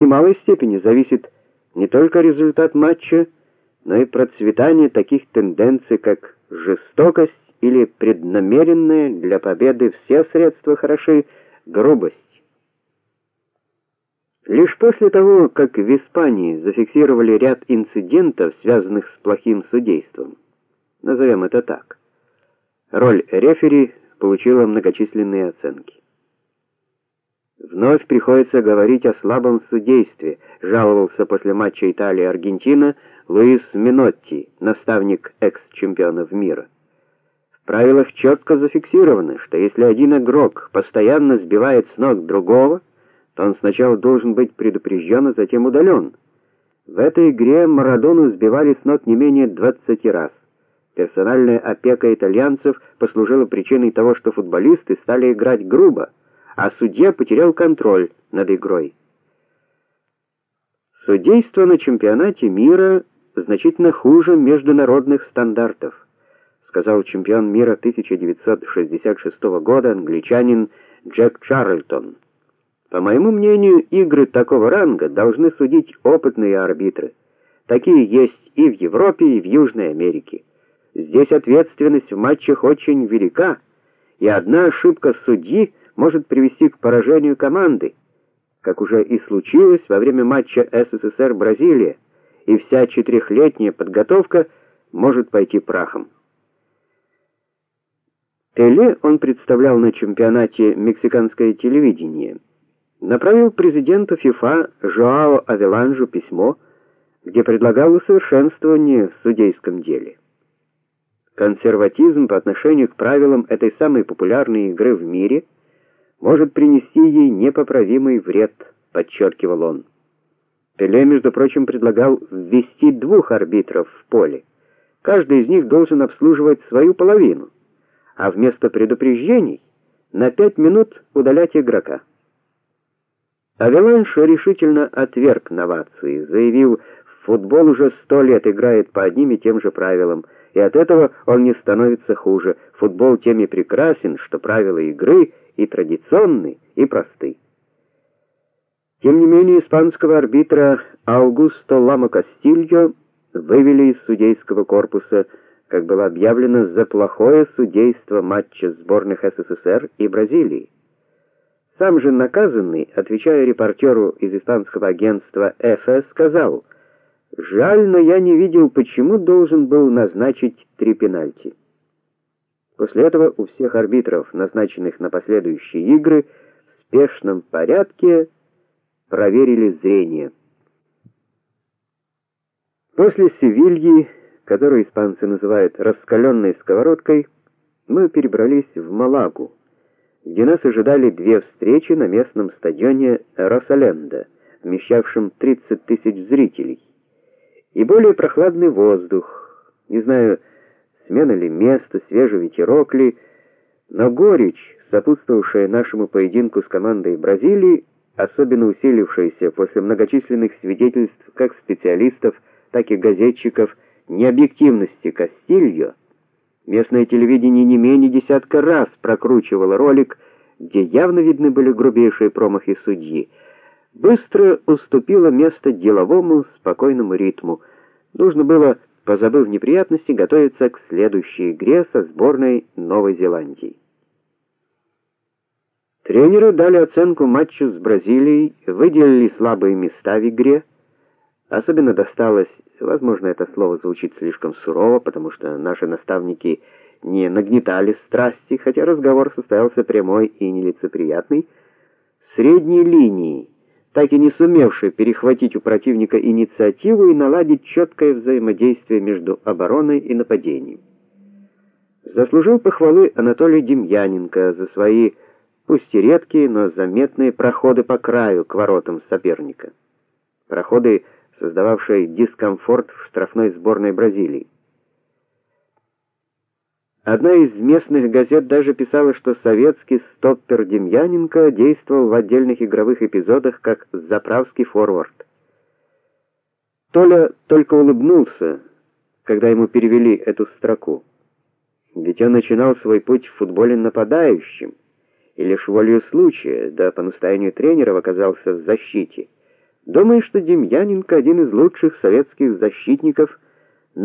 немалой степени зависит не только результат матча, но и процветание таких тенденций, как жестокость или преднамеренная для победы все средства хороши грубость. Лишь после того, как в Испании зафиксировали ряд инцидентов, связанных с плохим судейством, назовем это так, роль рефери получила многочисленные оценки. Вновь приходится говорить о слабом судействе, жаловался после матча Италия-Аргентина Луис Минотти, наставник экс-чемпионов мира. В правилах четко зафиксировано, что если один игрок постоянно сбивает с ног другого, то он сначала должен быть предупрежден, а затем удален. В этой игре Марадону сбивали с ног не менее 20 раз. Персональная опека итальянцев послужила причиной того, что футболисты стали играть грубо а судья потерял контроль над игрой. Судейство на чемпионате мира значительно хуже международных стандартов, сказал чемпион мира 1966 года англичанин Джек Чарльтон. По моему мнению, игры такого ранга должны судить опытные арбитры. Такие есть и в Европе, и в Южной Америке. Здесь ответственность в матчах очень велика, и одна ошибка судьи может привести к поражению команды, как уже и случилось во время матча СССР-Бразилия, и вся четырехлетняя подготовка может пойти прахом. Пеле он представлял на чемпионате мексиканское телевидение. Направил президенту ФИФА Жоао Авеланжу письмо, где предлагал усовершенствование в судейском деле. Консерватизм по отношению к правилам этой самой популярной игры в мире – может принести ей непоправимый вред, подчеркивал он. Пеле, между прочим, предлагал ввести двух арбитров в поле. Каждый из них должен обслуживать свою половину, а вместо предупреждений на пять минут удалять игрока. Авеланш решительно отверг новации, заявив, футбол уже сто лет играет по одним и тем же правилам, и от этого он не становится хуже. Футбол тем и прекрасен, что правила игры и традиционны, и просты. Тем не менее, испанского арбитра Аугусто Ламо Кастильо вывели из судейского корпуса, как было объявлено, за плохое судейство матча сборных СССР и Бразилии. Сам же наказанный, отвечая репортеру из испанского агентства ЭФ, сказал: "Жаль, но я не видел, почему должен был назначить три пенальти". После этого у всех арбитров, назначенных на последующие игры, в спешном порядке проверили зрение. После Севильи, которую испанцы называют раскаленной сковородкой, мы перебрались в Малагу, где нас ожидали две встречи на местном стадионе Росаленда, вмещавшем 30 тысяч зрителей, и более прохладный воздух. Не знаю, смена ли места, свежий ветерок ли, но горечь, сопутствовавшая нашему поединку с командой Бразилии, особенно усилившаяся после многочисленных свидетельств как специалистов, так и газетчиков необъективности Кастильо, местное телевидение не менее десятка раз прокручивало ролик, где явно видны были грубейшие промахи судьи, быстро уступило место деловому, спокойному ритму. Нужно было позабыв неприятности, готовится к следующей игре со сборной Новой Зеландии. Тренеры дали оценку матчу с Бразилией, выделили слабые места в игре. Особенно досталось, возможно, это слово звучит слишком сурово, потому что наши наставники не нагнетали страсти, хотя разговор состоялся прямой и нелицеприятный, средней линии так и не сумевший перехватить у противника инициативу и наладить четкое взаимодействие между обороной и нападением. Заслужил похвалы Анатолий Демьяненко за свои пусть и редкие, но заметные проходы по краю к воротам соперника. Проходы, создававшие дискомфорт в штрафной сборной Бразилии. Одна из местных газет даже писала, что советский стоппер Демьяненко действовал в отдельных игровых эпизодах как заправский форвард. Толя только улыбнулся, когда ему перевели эту строку. Ведь он начинал свой путь в футболе нападающим, и лишь волею случая, да по настоянию тренеров оказался в защите. Думаю, что Демьяненко один из лучших советских защитников